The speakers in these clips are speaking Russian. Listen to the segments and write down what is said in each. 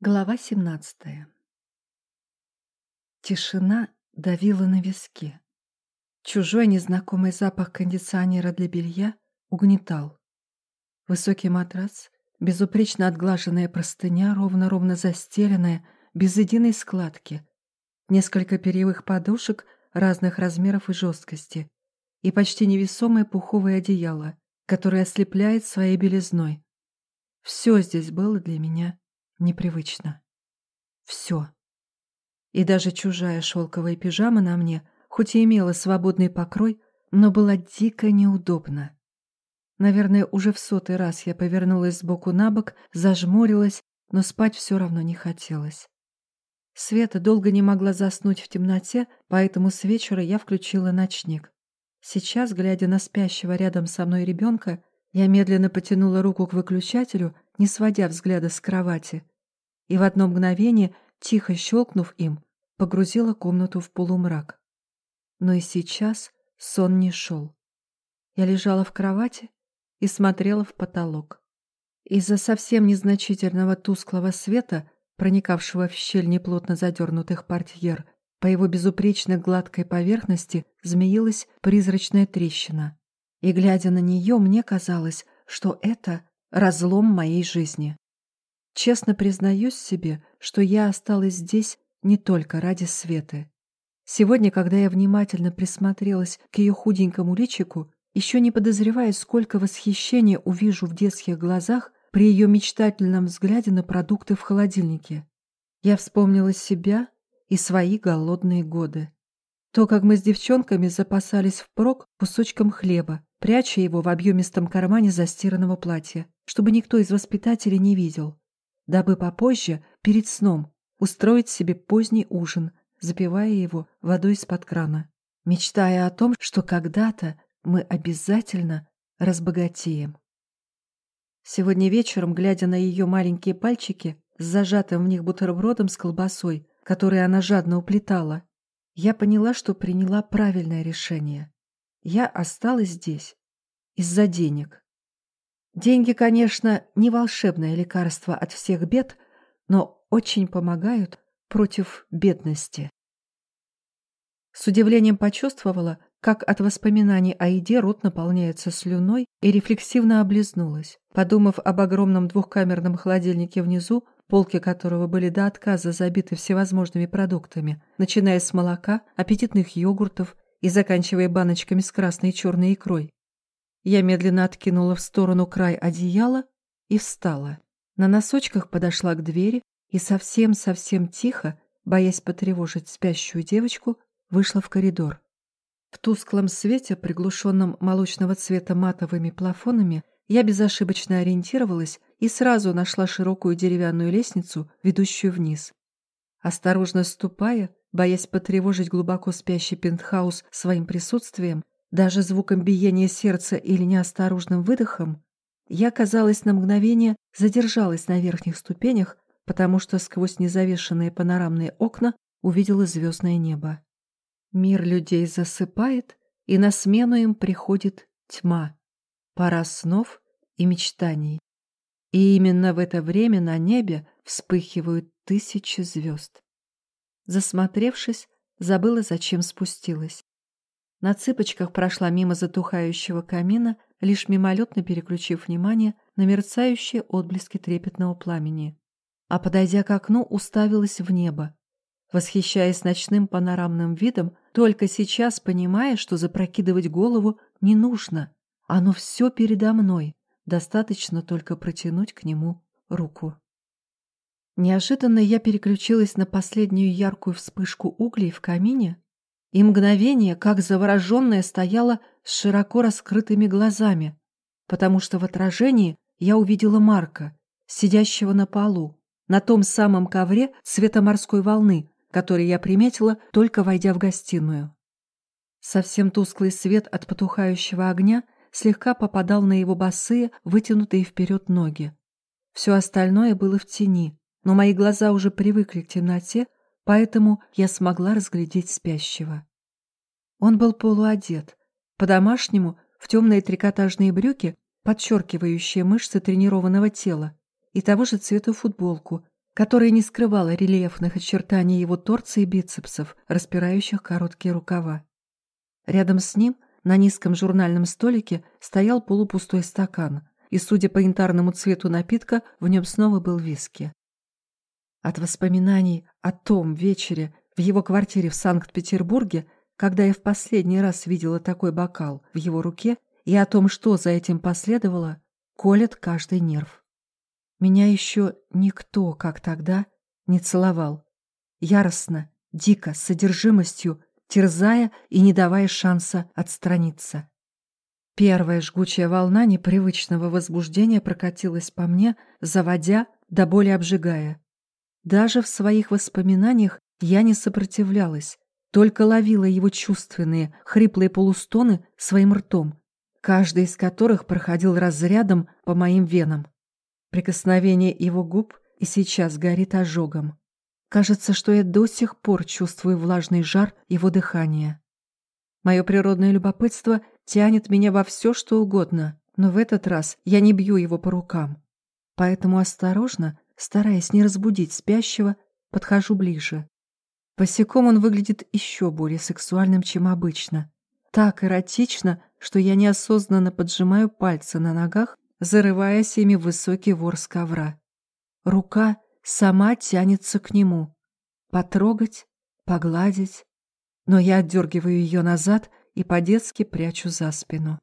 Глава 17 Тишина давила на виски. Чужой незнакомый запах кондиционера для белья угнетал. Высокий матрас, безупречно отглаженная простыня, ровно-ровно застеленная, без единой складки, несколько перьевых подушек разных размеров и жесткости и почти невесомое пуховое одеяло, которое ослепляет своей белизной. Все здесь было для меня непривычно. Все. И даже чужая шелковая пижама на мне, хоть и имела свободный покрой, но была дико неудобна. Наверное, уже в сотый раз я повернулась сбоку на бок, зажмурилась, но спать все равно не хотелось. Света долго не могла заснуть в темноте, поэтому с вечера я включила ночник. Сейчас, глядя на спящего рядом со мной ребенка, я медленно потянула руку к выключателю, не сводя взгляда с кровати, и в одно мгновение, тихо щелкнув им, погрузила комнату в полумрак. Но и сейчас сон не шел. Я лежала в кровати и смотрела в потолок. Из-за совсем незначительного тусклого света, проникавшего в щель неплотно задернутых портьер, по его безупречно гладкой поверхности змеилась призрачная трещина. И, глядя на нее, мне казалось, что это разлом моей жизни. Честно признаюсь себе, что я осталась здесь не только ради Светы. Сегодня, когда я внимательно присмотрелась к ее худенькому личику, еще не подозревая, сколько восхищения увижу в детских глазах при ее мечтательном взгляде на продукты в холодильнике. Я вспомнила себя и свои голодные годы. То, как мы с девчонками запасались впрок кусочком хлеба, пряча его в объемистом кармане застиранного платья, чтобы никто из воспитателей не видел, дабы попозже, перед сном, устроить себе поздний ужин, запивая его водой из-под крана, мечтая о том, что когда-то мы обязательно разбогатеем. Сегодня вечером, глядя на ее маленькие пальчики с зажатым в них бутербродом с колбасой, который она жадно уплетала, я поняла, что приняла правильное решение. Я осталась здесь из-за денег. Деньги, конечно, не волшебное лекарство от всех бед, но очень помогают против бедности. С удивлением почувствовала, как от воспоминаний о еде рот наполняется слюной и рефлексивно облизнулась, подумав об огромном двухкамерном холодильнике внизу, полки которого были до отказа забиты всевозможными продуктами, начиная с молока, аппетитных йогуртов и заканчивая баночками с красной и черной икрой. Я медленно откинула в сторону край одеяла и встала. На носочках подошла к двери и совсем-совсем тихо, боясь потревожить спящую девочку, вышла в коридор. В тусклом свете, приглушенном молочного цвета матовыми плафонами, я безошибочно ориентировалась и сразу нашла широкую деревянную лестницу, ведущую вниз. Осторожно ступая, боясь потревожить глубоко спящий пентхаус своим присутствием, даже звуком биения сердца или неосторожным выдохом, я, казалось, на мгновение задержалась на верхних ступенях, потому что сквозь незавешенные панорамные окна увидела звездное небо. Мир людей засыпает, и на смену им приходит тьма, пора снов и мечтаний. И именно в это время на небе вспыхивают тысячи звезд. Засмотревшись, забыла, зачем спустилась. На цыпочках прошла мимо затухающего камина, лишь мимолетно переключив внимание на мерцающие отблески трепетного пламени. А подойдя к окну, уставилась в небо, восхищаясь ночным панорамным видом, только сейчас понимая, что запрокидывать голову не нужно. Оно все передо мной, достаточно только протянуть к нему руку. Неожиданно я переключилась на последнюю яркую вспышку углей в камине и мгновение, как завороженная, стояла с широко раскрытыми глазами, потому что в отражении я увидела Марка, сидящего на полу, на том самом ковре цвета морской волны, который я приметила, только войдя в гостиную. Совсем тусклый свет от потухающего огня слегка попадал на его босые, вытянутые вперед ноги. Все остальное было в тени, но мои глаза уже привыкли к темноте, поэтому я смогла разглядеть спящего. Он был полуодет, по-домашнему, в темные трикотажные брюки, подчеркивающие мышцы тренированного тела, и того же цвета футболку, которое не скрывало рельефных очертаний его торца и бицепсов, распирающих короткие рукава. Рядом с ним, на низком журнальном столике, стоял полупустой стакан, и, судя по янтарному цвету напитка, в нем снова был виски. От воспоминаний о том вечере в его квартире в Санкт-Петербурге, когда я в последний раз видела такой бокал в его руке, и о том, что за этим последовало, колет каждый нерв. Меня еще никто, как тогда, не целовал. Яростно, дико, с содержимостью, терзая и не давая шанса отстраниться. Первая жгучая волна непривычного возбуждения прокатилась по мне, заводя, до боли обжигая. Даже в своих воспоминаниях я не сопротивлялась, только ловила его чувственные, хриплые полустоны своим ртом, каждый из которых проходил разрядом по моим венам. Прикосновение его губ и сейчас горит ожогом. Кажется, что я до сих пор чувствую влажный жар его дыхания. Мое природное любопытство тянет меня во все, что угодно, но в этот раз я не бью его по рукам. Поэтому осторожно, стараясь не разбудить спящего, подхожу ближе. Босиком он выглядит еще более сексуальным, чем обычно. Так эротично, что я неосознанно поджимаю пальцы на ногах зарываясь ими в высокий ворс ковра. Рука сама тянется к нему. Потрогать, погладить. Но я отдергиваю ее назад и по-детски прячу за спину.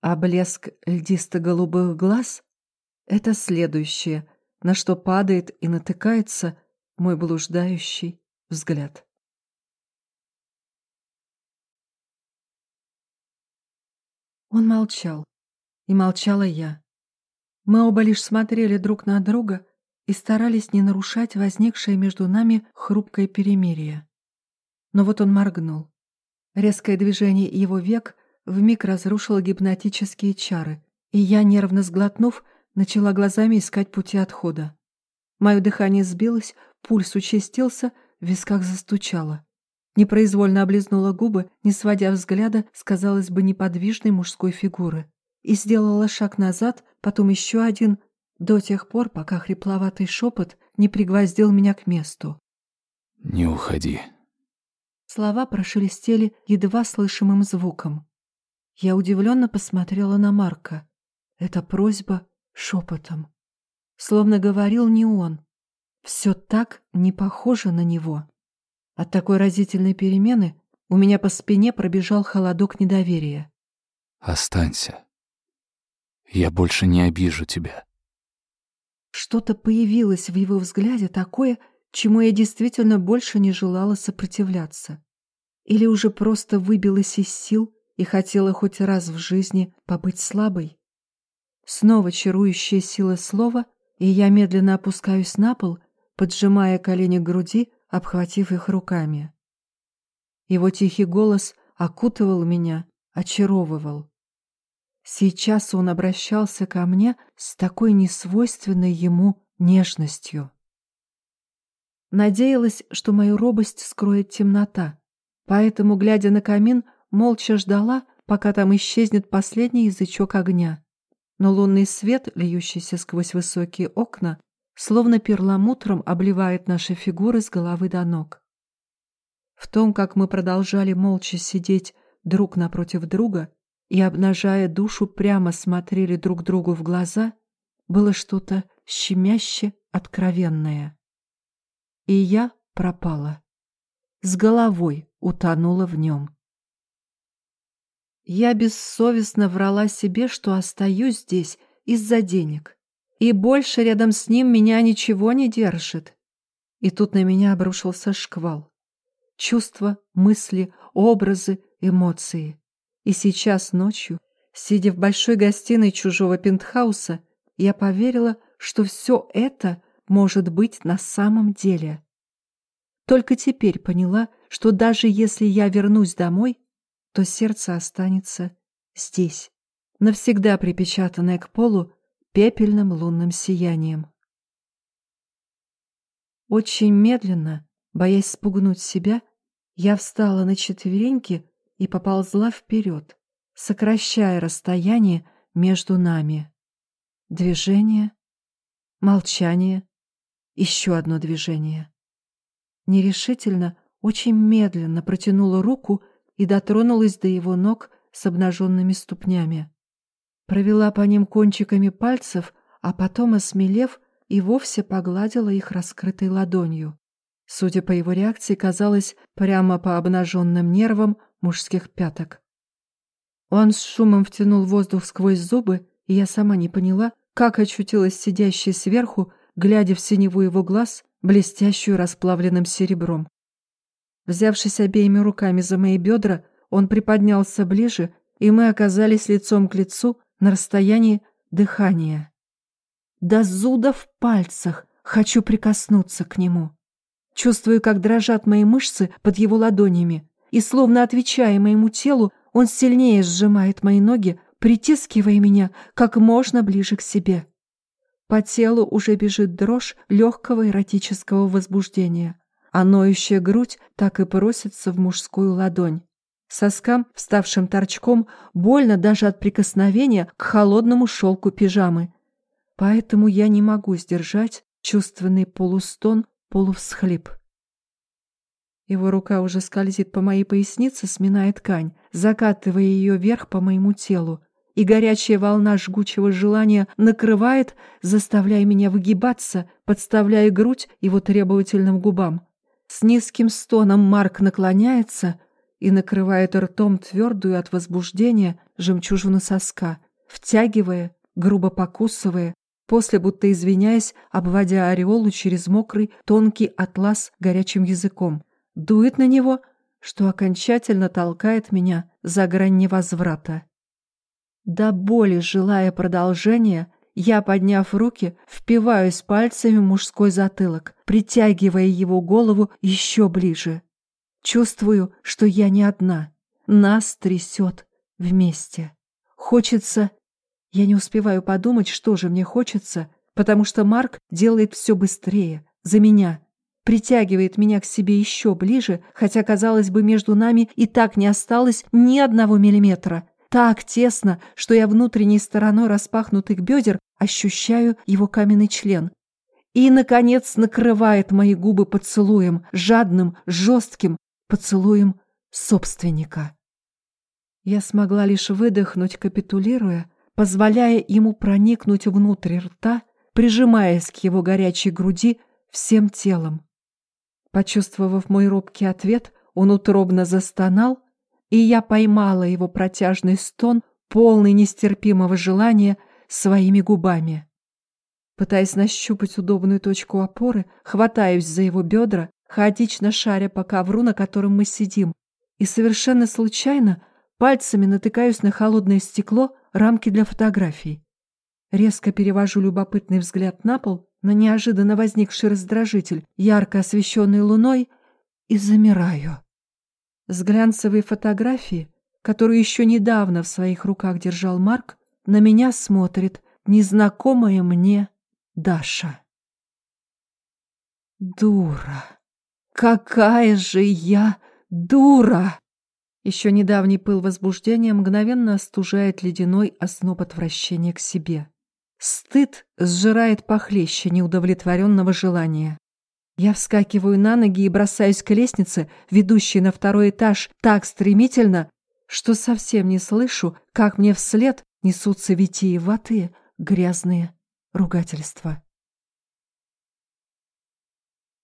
А блеск льдисто-голубых глаз — это следующее, на что падает и натыкается мой блуждающий взгляд. Он молчал. И молчала я. Мы оба лишь смотрели друг на друга и старались не нарушать возникшее между нами хрупкое перемирие. Но вот он моргнул. Резкое движение его век вмиг разрушило гипнотические чары, и я, нервно сглотнув, начала глазами искать пути отхода. Мое дыхание сбилось, пульс участился, в висках застучало. Непроизвольно облизнула губы, не сводя взгляда с, казалось бы, неподвижной мужской фигуры и сделала шаг назад, потом еще один, до тех пор, пока хрипловатый шепот не пригвоздил меня к месту. «Не уходи». Слова прошелестели едва слышимым звуком. Я удивленно посмотрела на Марка. Эта просьба шепотом. Словно говорил не он. Все так не похоже на него. От такой разительной перемены у меня по спине пробежал холодок недоверия. «Останься», я больше не обижу тебя. Что-то появилось в его взгляде такое, чему я действительно больше не желала сопротивляться. Или уже просто выбилась из сил и хотела хоть раз в жизни побыть слабой. Снова чарующая сила слова, и я медленно опускаюсь на пол, поджимая колени к груди, обхватив их руками. Его тихий голос окутывал меня, очаровывал. Сейчас он обращался ко мне с такой несвойственной ему нежностью. Надеялась, что мою робость скроет темнота, поэтому, глядя на камин, молча ждала, пока там исчезнет последний язычок огня. Но лунный свет, льющийся сквозь высокие окна, словно перламутром обливает наши фигуры с головы до ног. В том, как мы продолжали молча сидеть друг напротив друга, и, обнажая душу, прямо смотрели друг другу в глаза, было что-то щемяще откровенное. И я пропала. С головой утонула в нем. Я бессовестно врала себе, что остаюсь здесь из-за денег. И больше рядом с ним меня ничего не держит. И тут на меня обрушился шквал. Чувства, мысли, образы, эмоции. И сейчас ночью, сидя в большой гостиной чужого пентхауса, я поверила, что все это может быть на самом деле. Только теперь поняла, что даже если я вернусь домой, то сердце останется здесь, навсегда припечатанное к полу пепельным лунным сиянием. Очень медленно, боясь спугнуть себя, я встала на четвереньки и поползла вперед, сокращая расстояние между нами. Движение, молчание, Еще одно движение. Нерешительно, очень медленно протянула руку и дотронулась до его ног с обнаженными ступнями. Провела по ним кончиками пальцев, а потом, осмелев, и вовсе погладила их раскрытой ладонью. Судя по его реакции, казалось, прямо по обнаженным нервам мужских пяток. Он с шумом втянул воздух сквозь зубы, и я сама не поняла, как очутилась сидящей сверху, глядя в синеву его глаз, блестящую расплавленным серебром. Взявшись обеими руками за мои бедра, он приподнялся ближе, и мы оказались лицом к лицу на расстоянии дыхания. До зуда в пальцах хочу прикоснуться к нему. Чувствую, как дрожат мои мышцы под его ладонями, и, словно отвечая моему телу, он сильнее сжимает мои ноги, притискивая меня как можно ближе к себе. По телу уже бежит дрожь легкого эротического возбуждения, а ноющая грудь так и просится в мужскую ладонь. Соскам, вставшим торчком, больно даже от прикосновения к холодному шелку пижамы. Поэтому я не могу сдержать чувственный полустон полувсхлип. Его рука уже скользит по моей пояснице, сминая ткань, закатывая ее вверх по моему телу, и горячая волна жгучего желания накрывает, заставляя меня выгибаться, подставляя грудь его требовательным губам. С низким стоном Марк наклоняется и накрывает ртом твердую от возбуждения жемчужину соска, втягивая, грубо покусывая, после будто извиняясь, обводя ореолу через мокрый, тонкий атлас горячим языком. Дует на него, что окончательно толкает меня за грань невозврата. До боли желая продолжения, я, подняв руки, впиваюсь пальцами в мужской затылок, притягивая его голову еще ближе. Чувствую, что я не одна. Нас трясет вместе. Хочется я не успеваю подумать, что же мне хочется, потому что Марк делает все быстрее, за меня. Притягивает меня к себе еще ближе, хотя, казалось бы, между нами и так не осталось ни одного миллиметра. Так тесно, что я внутренней стороной распахнутых бедер ощущаю его каменный член. И, наконец, накрывает мои губы поцелуем, жадным, жестким, поцелуем собственника. Я смогла лишь выдохнуть, капитулируя, позволяя ему проникнуть внутрь рта, прижимаясь к его горячей груди всем телом. Почувствовав мой робкий ответ, он утробно застонал, и я поймала его протяжный стон, полный нестерпимого желания, своими губами. Пытаясь нащупать удобную точку опоры, хватаюсь за его бедра, хаотично шаря по ковру, на котором мы сидим, и совершенно случайно пальцами натыкаюсь на холодное стекло, рамки для фотографий. Резко перевожу любопытный взгляд на пол, на неожиданно возникший раздражитель, ярко освещенный луной, и замираю. С глянцевой фотографии, которую еще недавно в своих руках держал Марк, на меня смотрит незнакомая мне Даша. Дура! Какая же я дура! Еще недавний пыл возбуждения мгновенно остужает ледяной озноб отвращения к себе. Стыд сжирает похлеще неудовлетворенного желания. Я вскакиваю на ноги и бросаюсь к лестнице, ведущей на второй этаж, так стремительно, что совсем не слышу, как мне вслед несутся витиеватые грязные ругательства.